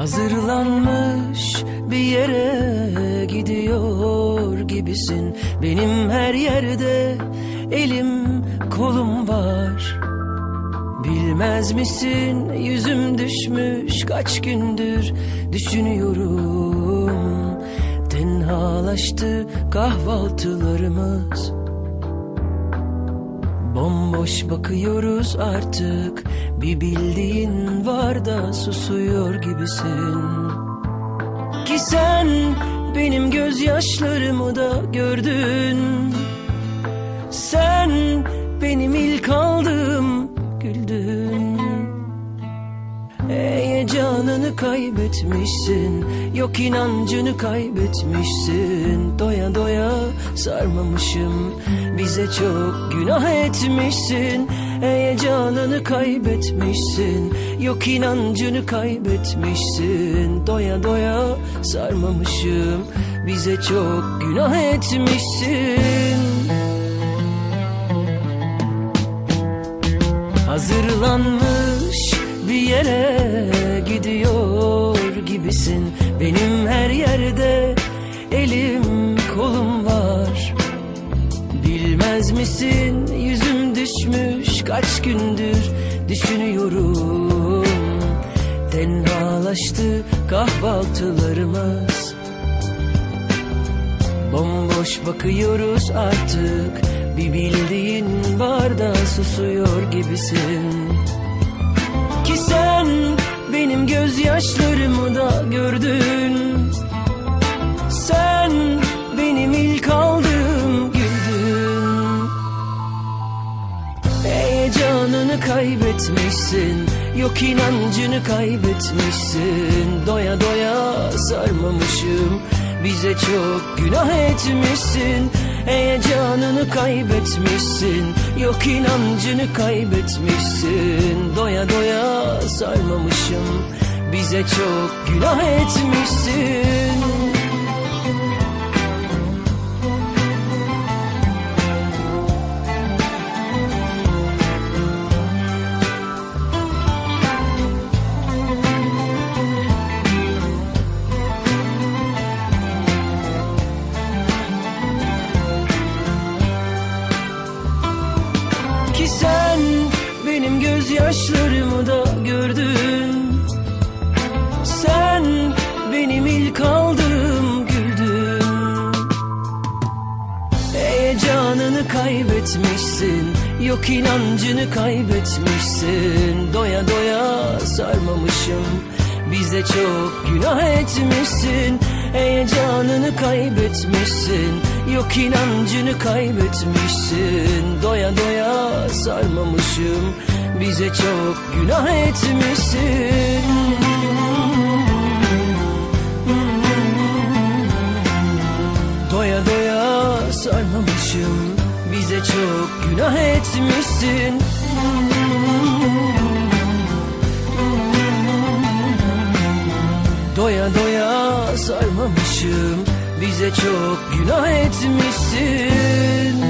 Hazırlanmış bir yere gidiyor gibisin. Benim her yerde elim kolum var. Bilmez misin yüzüm düşmüş kaç gündür? Düşünüyorum Tenhalaştı kahvaltılarımız Bomboş bakıyoruz artık. Bir bildiğin var da susuyor gibisin. Ki sen benim gözyaşlarımı da gördün Heyecanını kaybetmişsin. Yok inancını kaybetmişsin. Doya doya sarmamışım. Bize çok günah etmişsin. Heyecanını kaybetmişsin. Yok inancını kaybetmişsin. Doya doya sarmamışım. Bize çok günah etmişsin. Hazırlanmış bir yere gidiyor gibisin. Benim her yerde elim kolum var. Bilmez misin yüzüm düşmüş kaç gündür düşünüyorum. Tenhalaştı kahvaltılarımız. Bomboş bakıyoruz artık. Bir bildiğin var da susuyor gibisin. Ki sen gözyaşlarımı da gördün. Sen benim ilk aldığım güldün. Heyecanını kaybetmişsin. Yok inancını kaybetmişsin. Doya doya sarmamışım. Bize çok günah etmişsin. Heyecanını kaybetmişsin. Yok inancını kaybetmişsin. Doya doya sarmamışım Bize çok günah etmişsin. Ki sen benim gözyaşlarımı da gördün kaybetmişsin. Yok inancını kaybetmişsin. Doya doya sarmamışım. Bize çok günah etmişsin. Heyecanını kaybetmişsin. Yok inancını kaybetmişsin. Doya doya sarmamışım. Bize çok günah etmişsin etmişsin. Doya doya sarmamışım Bize çok günah etmişsin